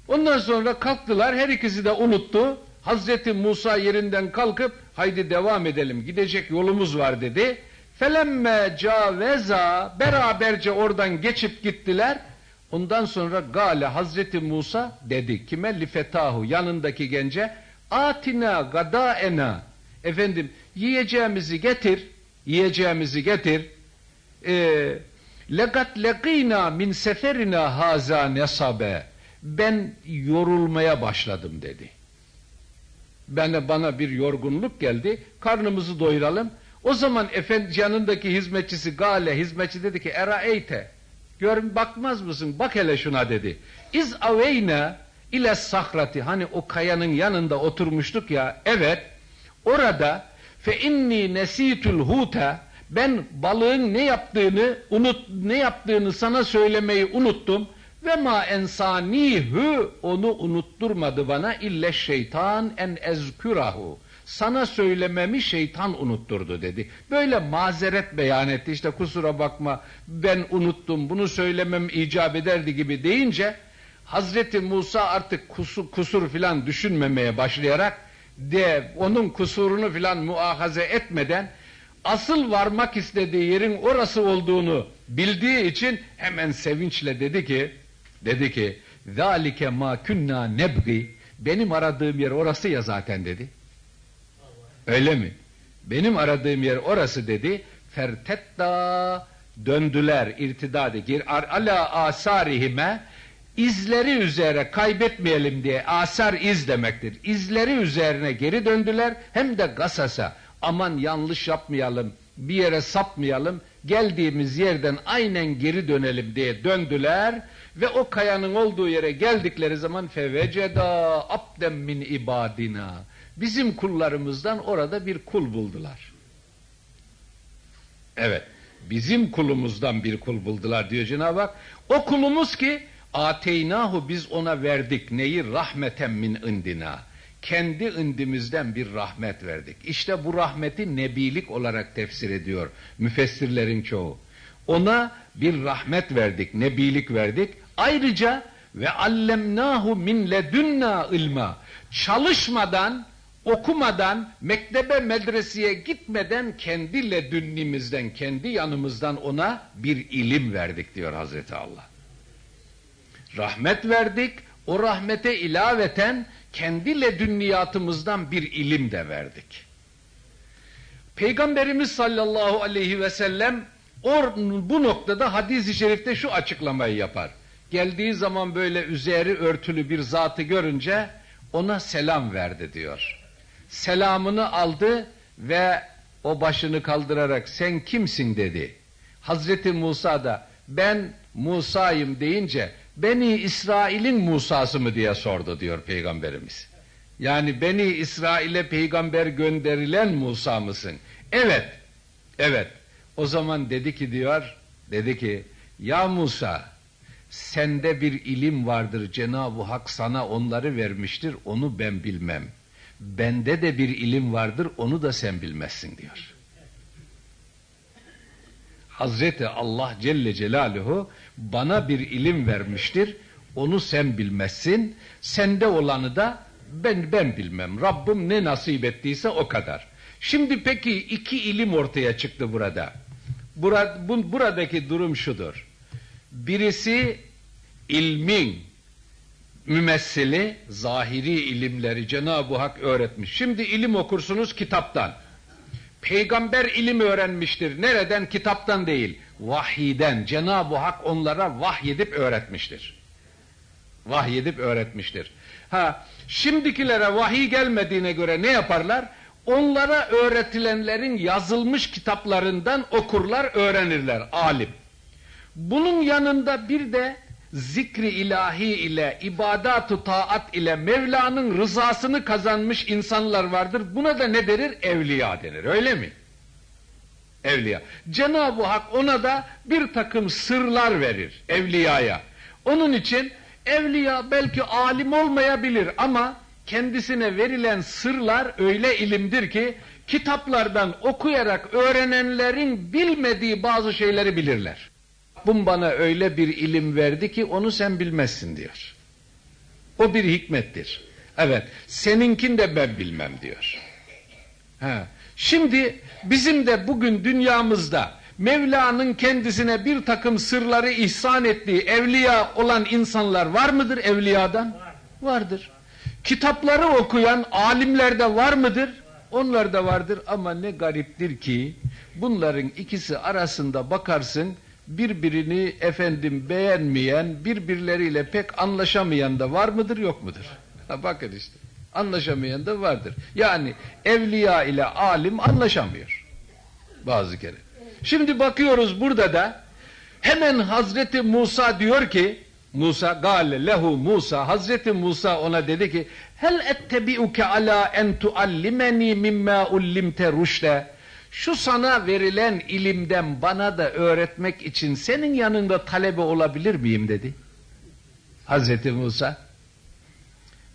Ondan sonra kalktılar her ikisi de unuttu. Hazreti Musa yerinden kalkıp haydi devam edelim gidecek yolumuz var dedi. Felemme caveza beraberce oradan geçip gittiler. Ondan sonra gale Hazreti Musa dedi kime lifetahu yanındaki gence atina gadaena efendim yiyeceğimizi getir, yiyeceğimizi getir. Ee, lekat lekina min seferina haza nesabe. Ben yorulmaya başladım dedi. Bana, bana bir yorgunluk geldi. Karnımızı doyuralım. O zaman efendi yanındaki hizmetçisi Gale hizmetçi dedi ki era eyte. Gör bakmaz mısın? Bak hele şuna dedi. İz aveyna ile sahrati. Hani o kayanın yanında oturmuştuk ya evet orada fe inni nesitul huta. Ben balığın ne yaptığını unut ne yaptığını sana söylemeyi unuttum. Ve ma ensanihu onu unutturmadı bana ille şeytan en ezkurahu sana söylememi şeytan unutturdu dedi. Böyle mazeret beyan etti işte kusura bakma ben unuttum bunu söylemem icap ederdi gibi deyince Hazreti Musa artık kusur, kusur filan düşünmemeye başlayarak de onun kusurunu filan muahaze etmeden asıl varmak istediği yerin orası olduğunu bildiği için hemen sevinçle dedi ki dedi ki zalike ma kunna nebgi benim aradığım yer orası ya zaten dedi. Öyle mi? Benim aradığım yer orası dedi. Fertetta döndüler irtidade gir ala asarihime izleri üzere kaybetmeyelim diye asar iz demektir. İzleri üzerine geri döndüler hem de gasasa aman yanlış yapmayalım bir yere sapmayalım geldiğimiz yerden aynen geri dönelim diye döndüler ve o kayanın olduğu yere geldikleri zaman feveceda abdem min ibadina bizim kullarımızdan orada bir kul buldular. Evet bizim kulumuzdan bir kul buldular diyor Cenab-ı Hak. O kulumuz ki ateynahu biz ona verdik neyi rahmeten min indina kendi indimizden bir rahmet verdik. İşte bu rahmeti nebilik olarak tefsir ediyor müfessirlerin çoğu. Ona bir rahmet verdik, nebilik verdik. Ayrıca ve allemnahu min ledunna ilma. Çalışmadan, okumadan, mektebe medreseye gitmeden kendi ledünnimizden, kendi yanımızdan ona bir ilim verdik diyor Hazreti Allah. Rahmet verdik, o rahmete ilaveten kendi ledünniyatımızdan bir ilim de verdik. Peygamberimiz sallallahu aleyhi ve sellem or, bu noktada hadis-i şerifte şu açıklamayı yapar. Geldiği zaman böyle üzeri örtülü bir zatı görünce ona selam verdi diyor. Selamını aldı ve o başını kaldırarak sen kimsin dedi. Hazreti Musa da ben Musa'yım deyince Beni İsrail'in Musa'sı mı diye sordu diyor Peygamberimiz. Yani Beni İsrail'e peygamber gönderilen Musa mısın? Evet, evet. O zaman dedi ki diyor, dedi ki ya Musa sende bir ilim vardır Cenab-ı Hak sana onları vermiştir onu ben bilmem. Bende de bir ilim vardır onu da sen bilmezsin diyor. Hazreti Allah Celle Celaluhu bana bir ilim vermiştir. Onu sen bilmezsin. Sende olanı da ben ben bilmem. Rabbim ne nasip ettiyse o kadar. Şimdi peki iki ilim ortaya çıktı burada. Burada bu, buradaki durum şudur. Birisi ilmin mümessili, zahiri ilimleri Cenab-ı Hak öğretmiş. Şimdi ilim okursunuz kitaptan. Peygamber ilim öğrenmiştir. Nereden? Kitaptan değil. Vahiden. Cenab-ı Hak onlara vahyedip öğretmiştir. Vahyedip öğretmiştir. Ha, şimdikilere vahiy gelmediğine göre ne yaparlar? Onlara öğretilenlerin yazılmış kitaplarından okurlar, öğrenirler, alim. Bunun yanında bir de zikri ilahi ile, ibadat taat ile Mevla'nın rızasını kazanmış insanlar vardır. Buna da ne denir? Evliya denir. Öyle mi? Evliya. Cenab-ı Hak ona da bir takım sırlar verir evliyaya. Onun için evliya belki alim olmayabilir ama kendisine verilen sırlar öyle ilimdir ki kitaplardan okuyarak öğrenenlerin bilmediği bazı şeyleri bilirler. Rabbim bana öyle bir ilim verdi ki onu sen bilmezsin diyor. O bir hikmettir. Evet, seninkin de ben bilmem diyor. Ha. Şimdi bizim de bugün dünyamızda Mevla'nın kendisine bir takım sırları ihsan ettiği evliya olan insanlar var mıdır evliyadan? Vardır. Kitapları okuyan alimler de var mıdır? Onlar da vardır ama ne gariptir ki bunların ikisi arasında bakarsın birbirini efendim beğenmeyen, birbirleriyle pek anlaşamayan da var mıdır yok mudur? Ha, bakın işte. Anlaşamayan da vardır. Yani evliya ile alim anlaşamıyor. bazı kere. Şimdi bakıyoruz burada da hemen Hazreti Musa diyor ki Musa gale lehu Musa Hazreti Musa ona dedi ki hel ettebiuke ala en tuallimeni mimma ullimte rüşte şu sana verilen ilimden bana da öğretmek için senin yanında talebe olabilir miyim dedi. Hazreti Musa.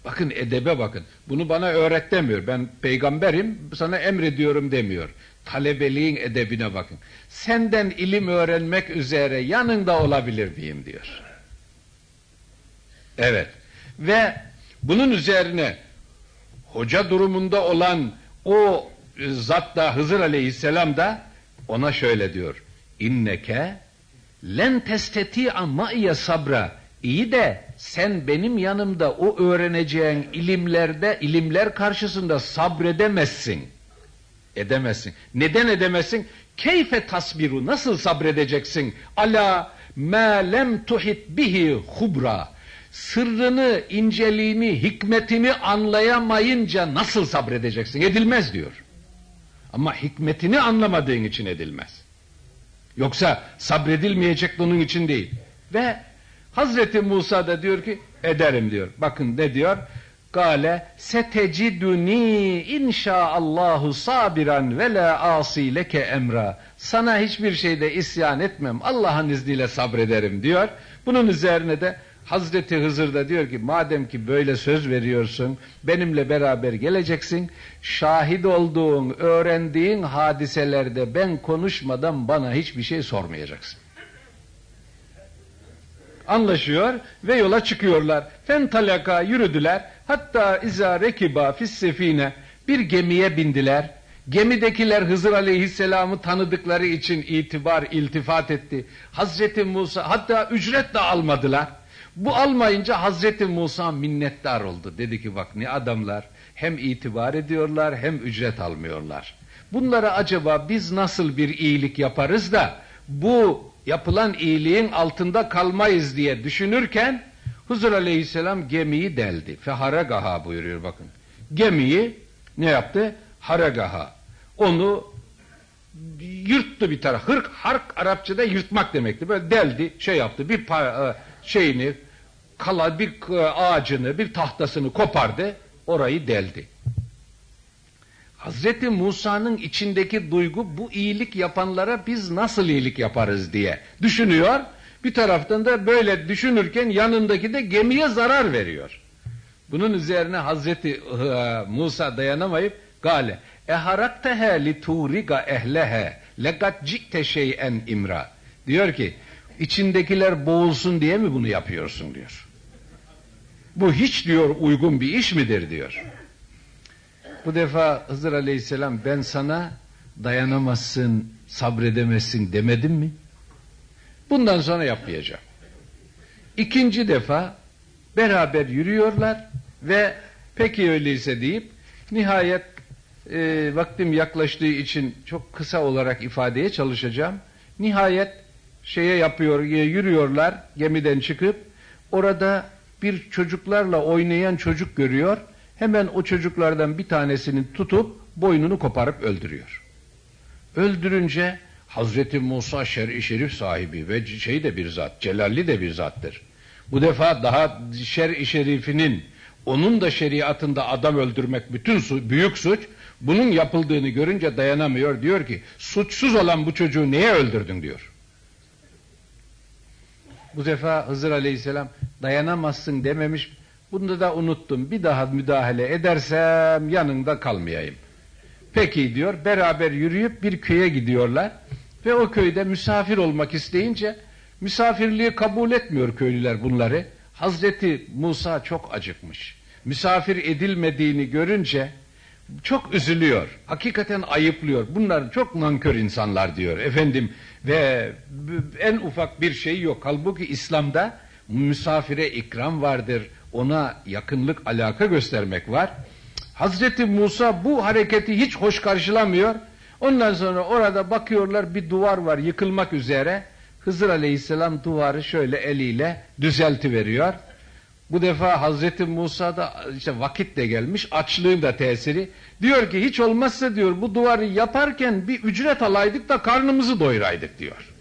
Bakın edebe bakın. Bunu bana öğret demiyor. Ben peygamberim sana emrediyorum demiyor. Talebeliğin edebine bakın. Senden ilim öğrenmek üzere yanında olabilir miyim diyor. Evet. Ve bunun üzerine hoca durumunda olan o zat da Hızır Aleyhisselam da ona şöyle diyor. İnneke len testeti'a ma'iye sabra. İyi de sen benim yanımda o öğreneceğin ilimlerde, ilimler karşısında sabredemezsin. Edemezsin. Neden edemezsin? Keyfe tasbiru nasıl sabredeceksin? Ala ma lem tuhit bihi hubra. Sırrını, inceliğini, hikmetini anlayamayınca nasıl sabredeceksin? Edilmez diyor. Ama hikmetini anlamadığın için edilmez. Yoksa sabredilmeyecek bunun için değil. Ve Hazreti Musa da diyor ki ederim diyor. Bakın ne diyor? Gale seteciduni inşaallahu sabiran ve la asi leke emra. Sana hiçbir şeyde isyan etmem. Allah'ın izniyle sabrederim diyor. Bunun üzerine de Hazreti Hızır da diyor ki madem ki böyle söz veriyorsun benimle beraber geleceksin şahit olduğun öğrendiğin hadiselerde ben konuşmadan bana hiçbir şey sormayacaksın. Anlaşıyor ve yola çıkıyorlar. Fentalaka yürüdüler. Hatta izâ rekiba fissefine bir gemiye bindiler. Gemidekiler Hızır Aleyhisselam'ı tanıdıkları için itibar, iltifat etti. Hazreti Musa hatta ücret de almadılar. Bu almayınca Hazreti Musa minnettar oldu. Dedi ki bak ne adamlar hem itibar ediyorlar hem ücret almıyorlar. Bunlara acaba biz nasıl bir iyilik yaparız da bu yapılan iyiliğin altında kalmayız diye düşünürken Huzur Aleyhisselam gemiyi deldi. Feharagaha buyuruyor bakın. Gemiyi ne yaptı? Haragaha. Onu yırttı bir taraf. Hırk, hark Arapçada yırtmak demekti. Böyle deldi, şey yaptı. Bir e, şeyini, kala bir e, ağacını, bir tahtasını kopardı. Orayı deldi. Hazreti Musa'nın içindeki duygu bu iyilik yapanlara biz nasıl iyilik yaparız diye düşünüyor. Bir taraftan da böyle düşünürken yanındaki de gemiye zarar veriyor. Bunun üzerine Hazreti e, Musa dayanamayıp gale eharaktehe li turiga ehlehe lekat cikte şeyen imra diyor ki içindekiler boğulsun diye mi bunu yapıyorsun diyor. Bu hiç diyor uygun bir iş midir diyor. Bu defa Hızır Aleyhisselam ben sana dayanamazsın, sabredemezsin demedim mi? Bundan sonra yapmayacağım. İkinci defa beraber yürüyorlar ve peki öyleyse deyip nihayet e, vaktim yaklaştığı için çok kısa olarak ifadeye çalışacağım. Nihayet şeye yapıyor, yürüyorlar gemiden çıkıp orada bir çocuklarla oynayan çocuk görüyor hemen o çocuklardan bir tanesini tutup boynunu koparıp öldürüyor. Öldürünce Hazreti Musa şer-i şerif sahibi ve şey de bir zat, celalli de bir zattır. Bu defa daha şer-i şerifinin onun da şeriatında adam öldürmek bütün su, büyük suç. Bunun yapıldığını görünce dayanamıyor. Diyor ki suçsuz olan bu çocuğu niye öldürdün diyor. Bu defa Hızır Aleyhisselam dayanamazsın dememiş bunu da unuttum. Bir daha müdahale edersem yanında kalmayayım. Peki diyor. Beraber yürüyüp bir köye gidiyorlar. Ve o köyde misafir olmak isteyince misafirliği kabul etmiyor köylüler bunları. Hazreti Musa çok acıkmış. Misafir edilmediğini görünce çok üzülüyor. Hakikaten ayıplıyor. Bunlar çok nankör insanlar diyor efendim. Ve en ufak bir şey yok. Halbuki İslam'da misafire ikram vardır ona yakınlık alaka göstermek var. Hazreti Musa bu hareketi hiç hoş karşılamıyor. Ondan sonra orada bakıyorlar bir duvar var yıkılmak üzere. Hızır Aleyhisselam duvarı şöyle eliyle düzelti veriyor. Bu defa Hazreti Musa da işte vakit de gelmiş, açlığın da tesiri. Diyor ki hiç olmazsa diyor bu duvarı yaparken bir ücret alaydık da karnımızı doyuraydık diyor.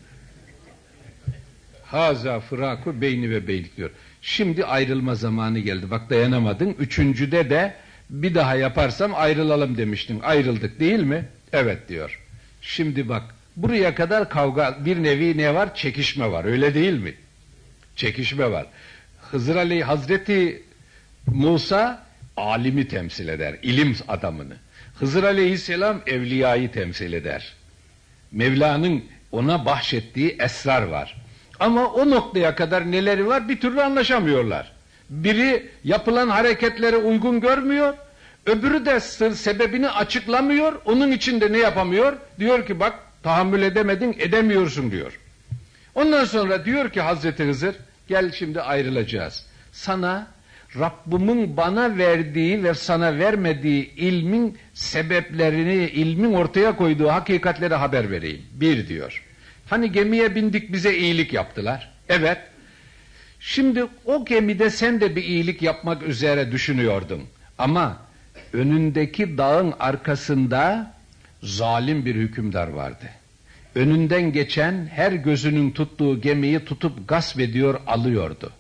Haza fıraku beyni ve beylik diyor. Şimdi ayrılma zamanı geldi. Bak dayanamadın. Üçüncüde de bir daha yaparsam ayrılalım demiştin. Ayrıldık değil mi? Evet diyor. Şimdi bak buraya kadar kavga bir nevi ne var? Çekişme var. Öyle değil mi? Çekişme var. Hızır Ali Hazreti Musa alimi temsil eder. ilim adamını. Hızır Aleyhisselam evliyayı temsil eder. Mevla'nın ona bahşettiği esrar var. Ama o noktaya kadar neleri var bir türlü anlaşamıyorlar. Biri yapılan hareketlere uygun görmüyor, öbürü de sebebini açıklamıyor, onun için de ne yapamıyor? Diyor ki bak tahammül edemedin, edemiyorsun diyor. Ondan sonra diyor ki Hazreti Hızır, gel şimdi ayrılacağız. Sana Rabbimin bana verdiği ve sana vermediği ilmin sebeplerini, ilmin ortaya koyduğu hakikatleri haber vereyim. Bir diyor. Hani gemiye bindik bize iyilik yaptılar. Evet. Şimdi o gemide sen de bir iyilik yapmak üzere düşünüyordun. Ama önündeki dağın arkasında zalim bir hükümdar vardı. Önünden geçen her gözünün tuttuğu gemiyi tutup gasp ediyor, alıyordu.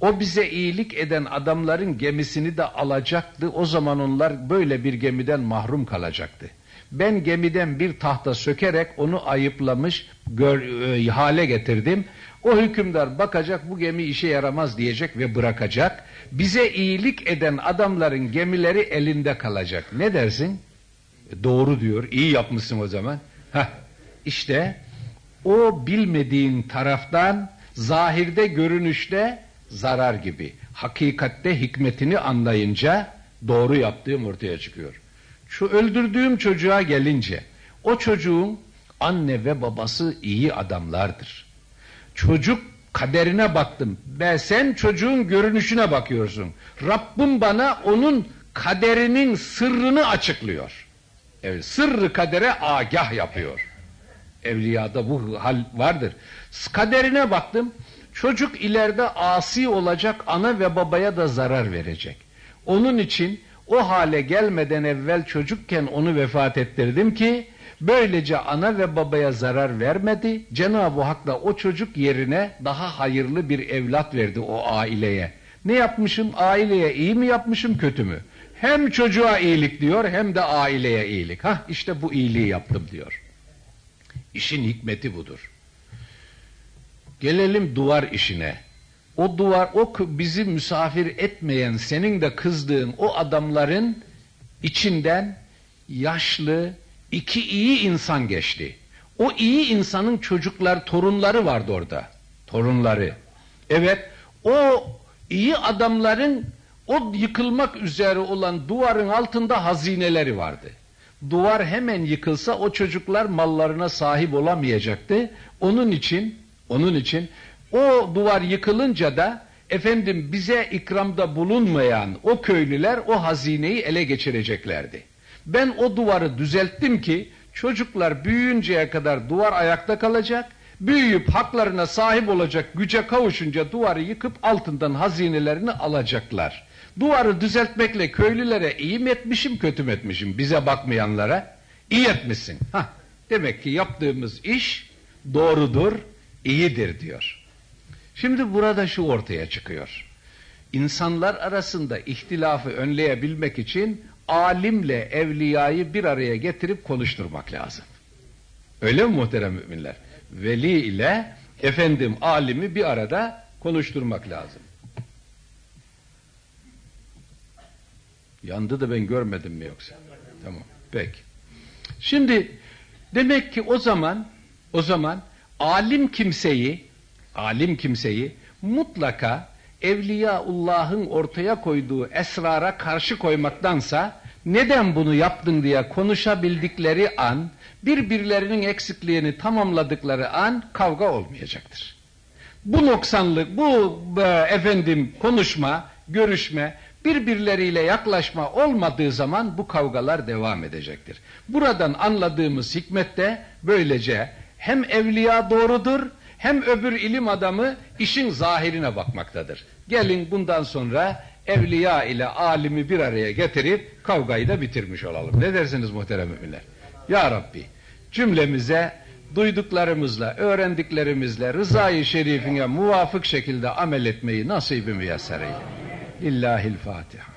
O bize iyilik eden adamların gemisini de alacaktı. O zaman onlar böyle bir gemiden mahrum kalacaktı. Ben gemiden bir tahta sökerek onu ayıplamış gör, e, hale getirdim. O hükümdar bakacak bu gemi işe yaramaz diyecek ve bırakacak. Bize iyilik eden adamların gemileri elinde kalacak. Ne dersin? E, doğru diyor. İyi yapmışsın o zaman. Heh, işte o bilmediğin taraftan zahirde görünüşte zarar gibi. Hakikatte hikmetini anlayınca doğru yaptığım ortaya çıkıyor. Şu öldürdüğüm çocuğa gelince o çocuğun anne ve babası iyi adamlardır. Çocuk kaderine baktım. Ve sen çocuğun görünüşüne bakıyorsun. Rabbim bana onun kaderinin sırrını açıklıyor. Evet, sırrı kadere agah yapıyor. Evliyada bu hal vardır. Kaderine baktım. Çocuk ileride asi olacak, ana ve babaya da zarar verecek. Onun için o hale gelmeden evvel çocukken onu vefat ettirdim ki böylece ana ve babaya zarar vermedi. Cenab-ı Hak da o çocuk yerine daha hayırlı bir evlat verdi o aileye. Ne yapmışım? Aileye iyi mi yapmışım, kötü mü? Hem çocuğa iyilik diyor hem de aileye iyilik. Hah işte bu iyiliği yaptım diyor. İşin hikmeti budur. Gelelim duvar işine. O duvar, o bizi misafir etmeyen, senin de kızdığın o adamların içinden yaşlı iki iyi insan geçti. O iyi insanın çocuklar, torunları vardı orada. Torunları. Evet, o iyi adamların o yıkılmak üzere olan duvarın altında hazineleri vardı. Duvar hemen yıkılsa o çocuklar mallarına sahip olamayacaktı. Onun için, onun için o duvar yıkılınca da efendim bize ikramda bulunmayan o köylüler o hazineyi ele geçireceklerdi. Ben o duvarı düzelttim ki çocuklar büyüyünceye kadar duvar ayakta kalacak, büyüyüp haklarına sahip olacak güce kavuşunca duvarı yıkıp altından hazinelerini alacaklar. Duvarı düzeltmekle köylülere iyi mi etmişim kötü mü etmişim bize bakmayanlara? iyi etmişsin. Hah, demek ki yaptığımız iş doğrudur, iyidir diyor. Şimdi burada şu ortaya çıkıyor. İnsanlar arasında ihtilafı önleyebilmek için alimle evliyayı bir araya getirip konuşturmak lazım. Öyle mi muhterem müminler? Veli ile efendim alimi bir arada konuşturmak lazım. Yandı da ben görmedim mi yoksa? Tamam. Peki. Şimdi demek ki o zaman o zaman alim kimseyi alim kimseyi mutlaka Evliyaullah'ın ortaya koyduğu esrara karşı koymaktansa neden bunu yaptın diye konuşabildikleri an birbirlerinin eksikliğini tamamladıkları an kavga olmayacaktır. Bu noksanlık, bu e, efendim konuşma, görüşme, birbirleriyle yaklaşma olmadığı zaman bu kavgalar devam edecektir. Buradan anladığımız hikmet de böylece hem evliya doğrudur hem öbür ilim adamı işin zahirine bakmaktadır. Gelin bundan sonra evliya ile alimi bir araya getirip kavgayı da bitirmiş olalım. Ne dersiniz muhterem müminler? Ya Rabbi cümlemize duyduklarımızla, öğrendiklerimizle rızayı şerifine muvafık şekilde amel etmeyi nasip-i müyesser eyle. لله الفاتحة.